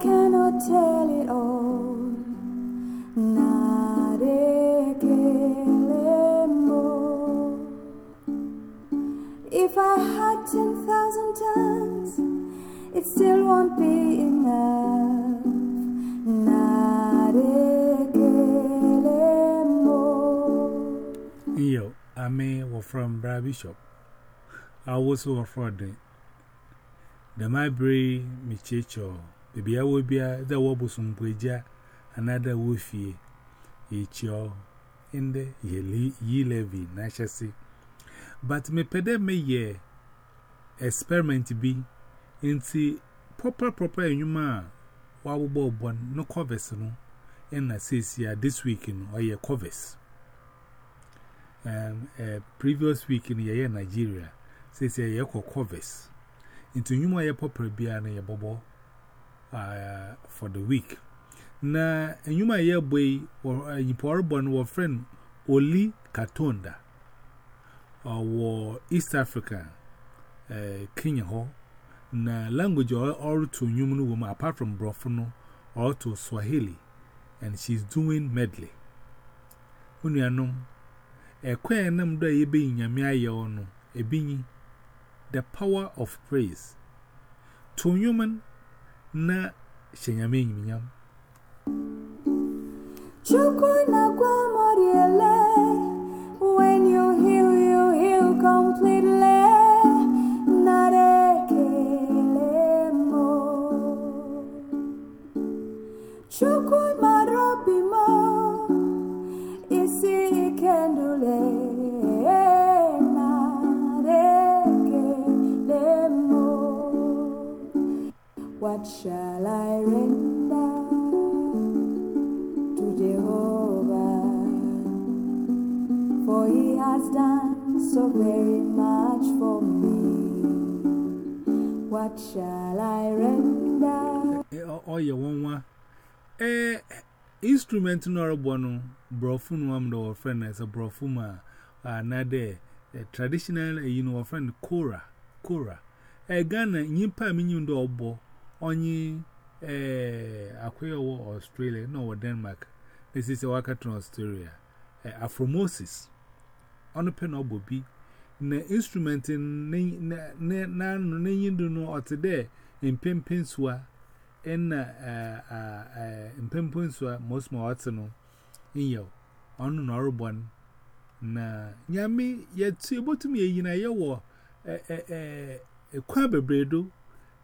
cannot tell it all. If I had 10,000 tons, it still won't be enough. Yo, I mean, we're from Bra Bishop. I was over for the the library, Michicho, baby, I will be a the Wobusum Puja, another woofy, each yo in the ye levy, Nashasi. But me pede me ye experiment be into proper, proper, and you ma, wabble one, no covers, no, and I says here this week in or your covers. Um, uh, previous week in Nigeria, says a year covers. Into you my proper beer and a bubble uh, for the week. Na, and you my year boy or a born or friend Oli Katonda or East Africa, uh, Kenya ho. Na language or, or to human woman apart from Brofono or to Swahili, and she's doing medley. Know. A queer number ye being a mere no, a being the power of praise. To human, na shenyaming yam. Chukuna kwa moriele. ọ yẹ wọn wá ee instrument n'ọrụ gbọ nụ brọfu nwa m dọwọ fren na ẹsẹ brọfu ma anadẹ traditional eyi na wọfrẹ no kora kora. Ẹ ghana nyimpa mi nyim dọ ọbọ onye ee akwai ọwọ australia na ọwọ denmark na esisi wakatọ australia. Afromosis ọnụ pe na ọbọ bi na instrument n'anụ n'enyi dụ n'ọtị dẹ mpempe in mpempon so most more arsenal in you on an orban. Na yammy yet see about to me in a yaw a quabber bredo,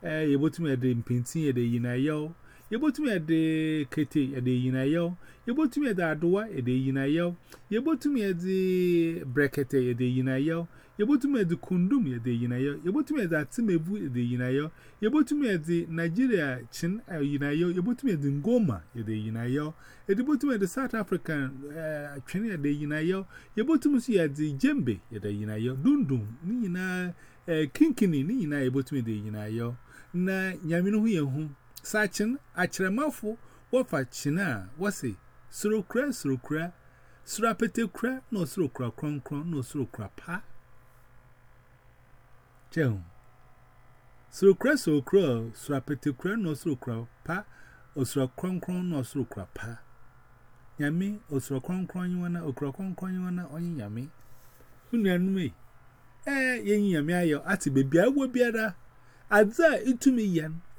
a about me a dim pinty a day in a yaw. Yo Yebotumi at the Kete at the Yinayo, Yebotumi at the Adoa at the Yinayo, Yebotumi at the Brekete at the Yinayo, Yebotumi at the Kundum at the Yinayo, Yebotumi at the Timebu at the Yinayo, Yebotumi at the Nigeria Chin at Yinayo, Yebotumi at the Ngoma at the Yinayo, Yebotumi at the South African Training at the Yinayo, Yebotumi at the Jembe at the Yinayo, Dundum, Nina Kinkini, Nina, Yebotumi at the Yinayo, Na Yamino Hu. Sachin, Achremafo, Wafachina, Wasi, Surukra, Surukra, Surapetekra, no Surukra, Kron, Kron, no Surukra, Pa. Jem. Surukra, Surukra, Surapetekra, no Surukra, Pa, Osura, Kron, Kron, no Surukra, Pa. Yami, Osura, Kron, Kron, Yuana, Okra, Kron, Kron, Yuana, Oyin Yami. Unyanume. Eh, Yen Yami, Ayo, Ati, Baby, I will be at a. Adza, itumi yan.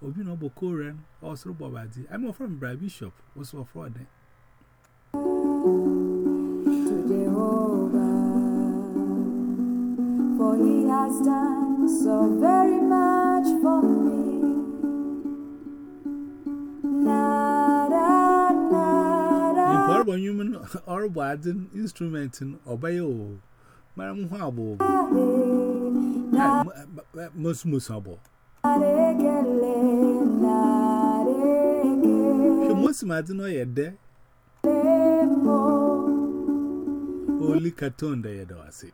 Obi no Bokoran, also Bobadi. I'm from Bra Bishop, was for fraud. For he has done so very much for me. Nada, nada. Important human or bad instrument in Obayo, Madam Habo, most musable. Naregele, naregele. most Martin or your day. Only cartoon day, though, I see.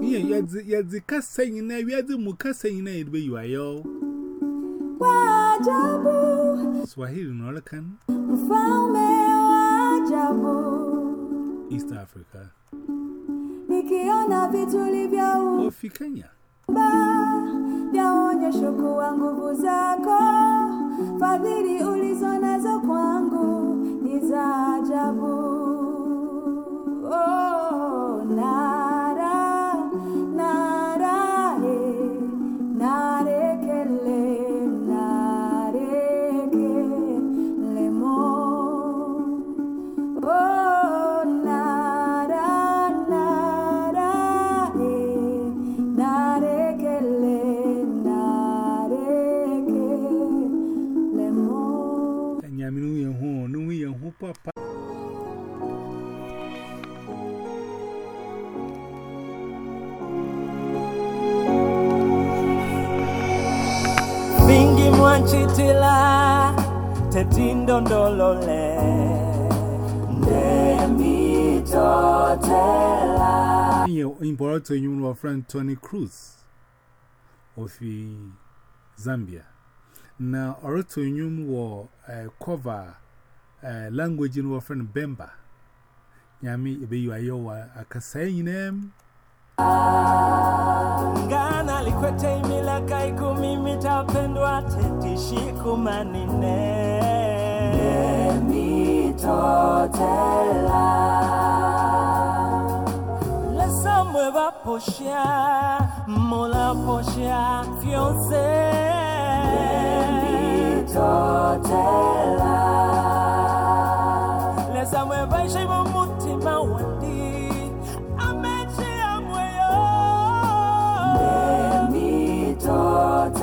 Yeah, you're the, you're the cast saying, you're the Mukasa, you know, you are. Swahili Nolakan. East Africa. Nikiona vitu vitulivyo Ofi Kenya. vyaonyesho wa nguvu zako, fadhili ulizo nazo kwangu ni za ajabu. Oh, udondolole Importo yun wa friend Tony Cruz ofi Zambia. Na oroto yun wa uh, cover uh, language yun wa friend Bemba. Nyami ibe yu ayo wa akasai yinem. Ngana likwete imilaka iku mimi tapendwa tetishi kumanine. Nemitotela Lesa mweva poshia Mola poshia fiance. Nemitotela Lesa mweva ishimu mutima wandi Amechi amweyo Ninshininga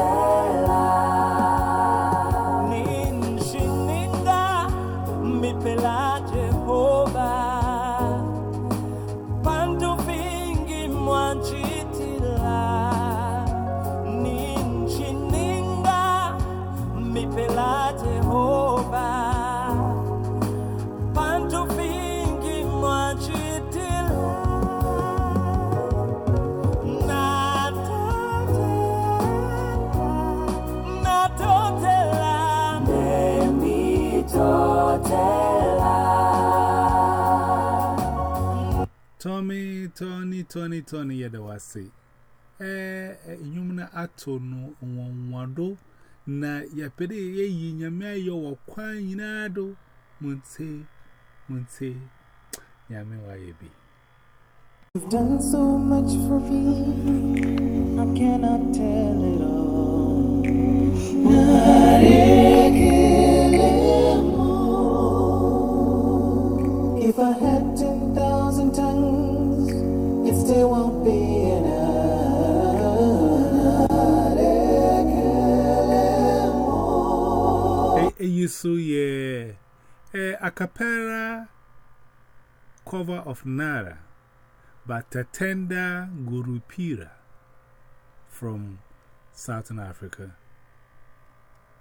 na Jehova pantu vingi mwajitila natotela nemitotela Tommy, Tony, Tony, Tony, yada wasi. Eh, eh, ato no, wando. Na yapede ye yinyame yo wa kwan yinado, Munse, Munse, Yame Wayebi. You've done so much for me, I cannot tell it all. If Nisu ye e, a cappella cover of Nara by Tatenda Gurupira from Southern Africa.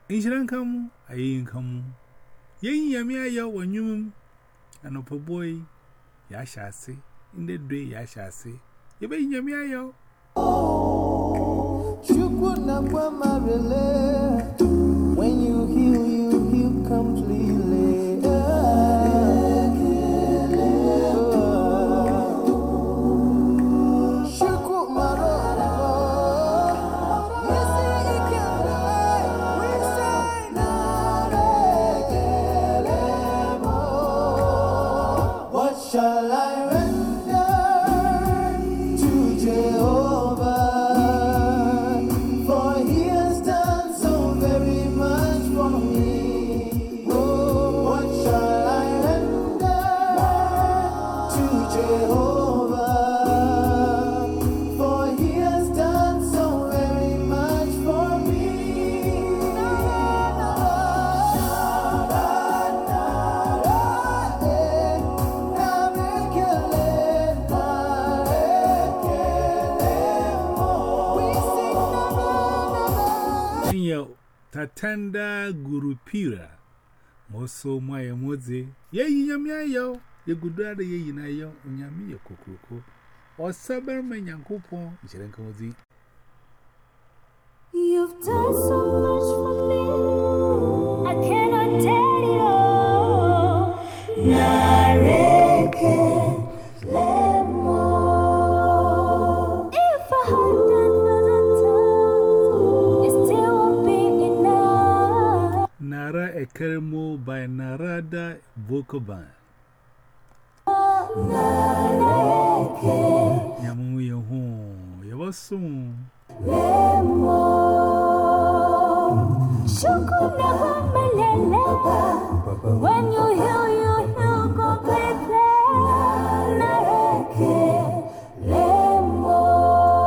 In Sri Lanka, I income. Yen Yamia, your one yum, and up a boy, Yashasi, in the day Yashasi. You be Yamia, yo. Oh, you could not come my relay when you heal. Shall I Senior Tatanda Gurupira. Moso mwaya moze. Ye yinyamia yao. Ye gudada ye yina yao. Unyami ya kukuruko. Osabara manyankupo. Mshirenka mozi. You've done so much for me. I cannot tell you. Kermo by Narada Vokoban. Yamu Yahu, you were soon. When you heal, you heal completely.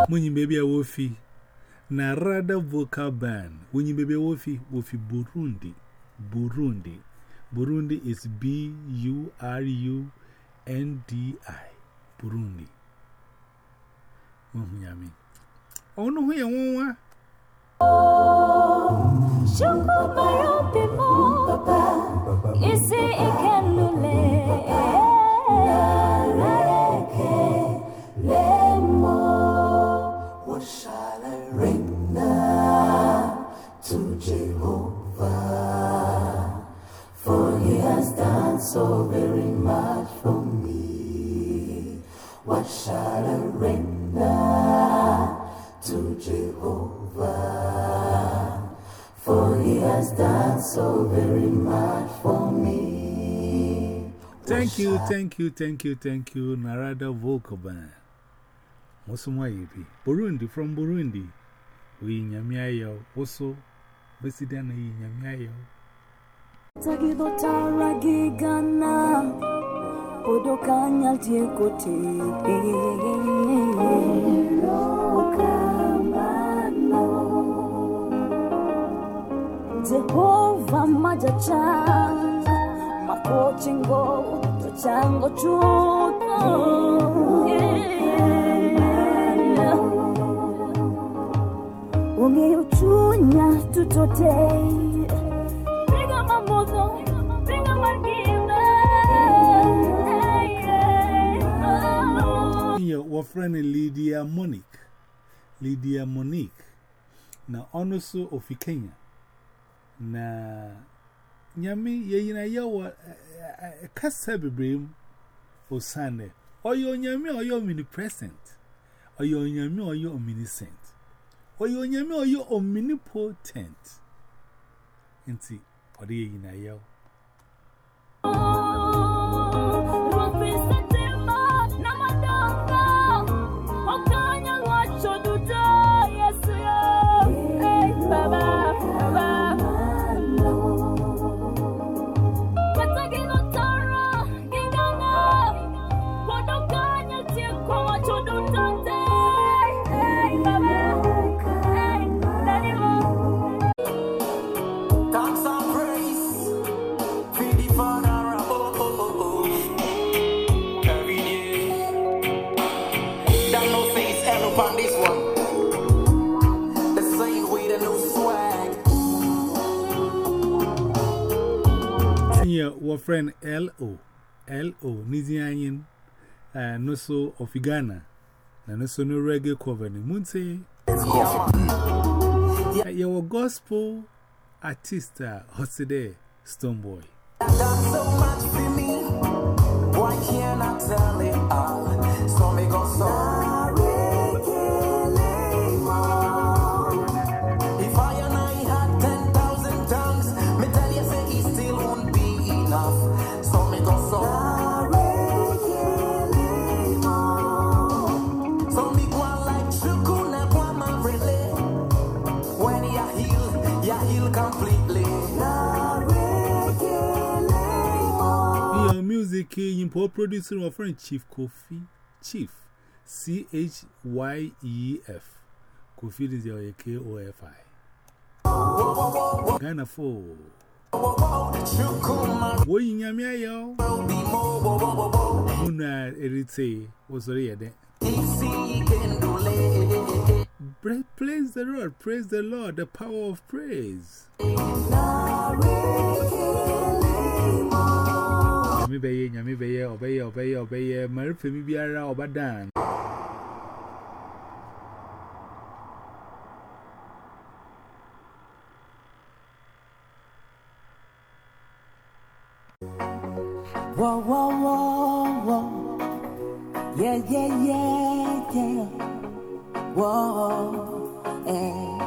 Munyi baby, I will fee. Narada Vokoban. Munyi baby, I will fee. Will fee Burundi. Burundi. Burundi is B U R U N D I. Burundi. Munyami. Oh no, you want? Shuku maropi mo Isi ikelule so very much for me. What shall I render to Jehovah? For he has done so very much for me. Thank you, thank you, thank you, thank you, Narada Vocal Band. Mosumwa yipi. Burundi, from Burundi. We nyamiayo, also, Besidana nyamiayo. Tagido taragigana Podoka nyaltie kote Jehova majachanga Makochingo Tochango chuto Ungeuchunya tutote. Bringa our friend Lydia Monique. Lydia Monique. Na ono so ofi Kenya. Na nyami ye yina yawa kasa bebrem osane. Oyo nyami oyo omnipresent. Oyo nyami oyo sent Oyo nyami oyo omnipotent. Nti odi ye yina yawa. Friend L.O. L.O. Nizianyin, uh, no so of Ghana, and also no reggae cover. Munse, your gospel artist, uh, Hoside Stoneboy. Done so much for me. Why can't I tell it all? So me go so. Producer, our friend Chief Kofi. Chief. C H Y E F. Kofi is your K O F I. Ghana 4. Shukuma Wo yin yamia yo. Muna erite. Lay. Pra- Praise the Lord, praise the Lord, the power of praise. Marifemi biara obadan. Whoa, whoa, whoa, whoa. Yeah, yeah, yeah, yeah. Whoa, eh.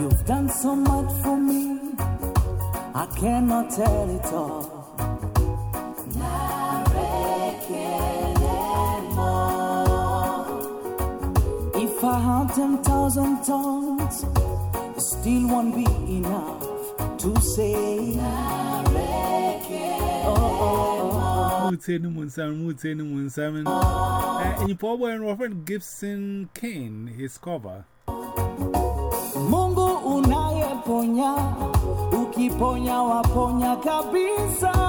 You've done so much for me, I cannot tell it all. If I had ten thousand tongues, it still won't be enough to say. Mute ni munsam, mute ni munsam. And eh, poor boy and Robert Gibson Kane, his cover. Mungu unayeponya, ukiponya waponya kabisa.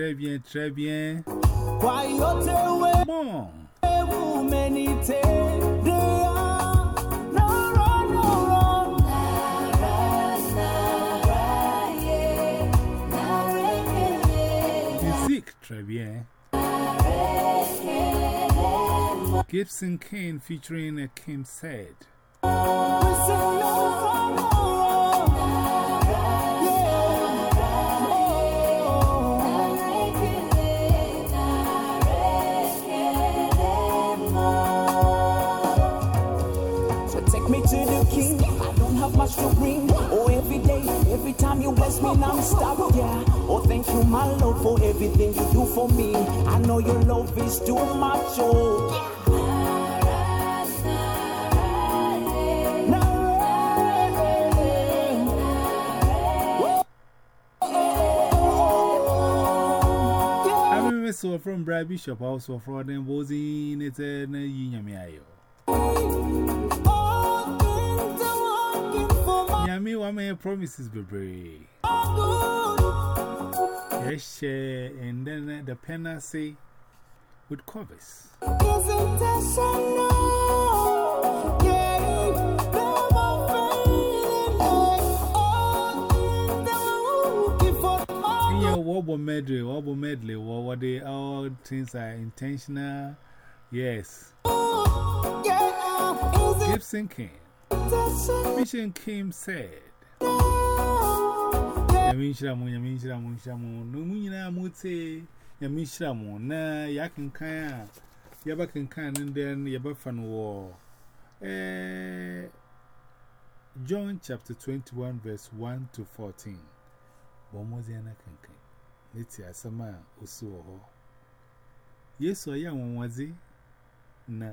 Très bien, très bien, très bien. Kwa yote Bon. wewe umenitendea. Nara, nara, Musique, très bien. Gibson Kane featuring a Kim Said. Me to the king. I don't have much to bring. Oh, every day, every time you bless me, non-stop, yeah. Oh, thank you, my Lord, for everything you do for me. I know your love is too much, oh. So from Brad Bishop, also from them Bozy, it's a Union Ayo. Yami, one may promises be brave. Yes, and then uh, the penna say with covers. Wobble medley, wobble medley, what they all things are intentional. Yes. Gibson King. Mission Kim said. Yaminshramu, Yaminshramu, Shamu, Numina Mute, Yamishramu, na Yakin Kaya, Yabakin Kan, and then Yabafan War. John chapter 21, verse 1 to 14. Bomoziana Usuo. Yes, I am he? Na.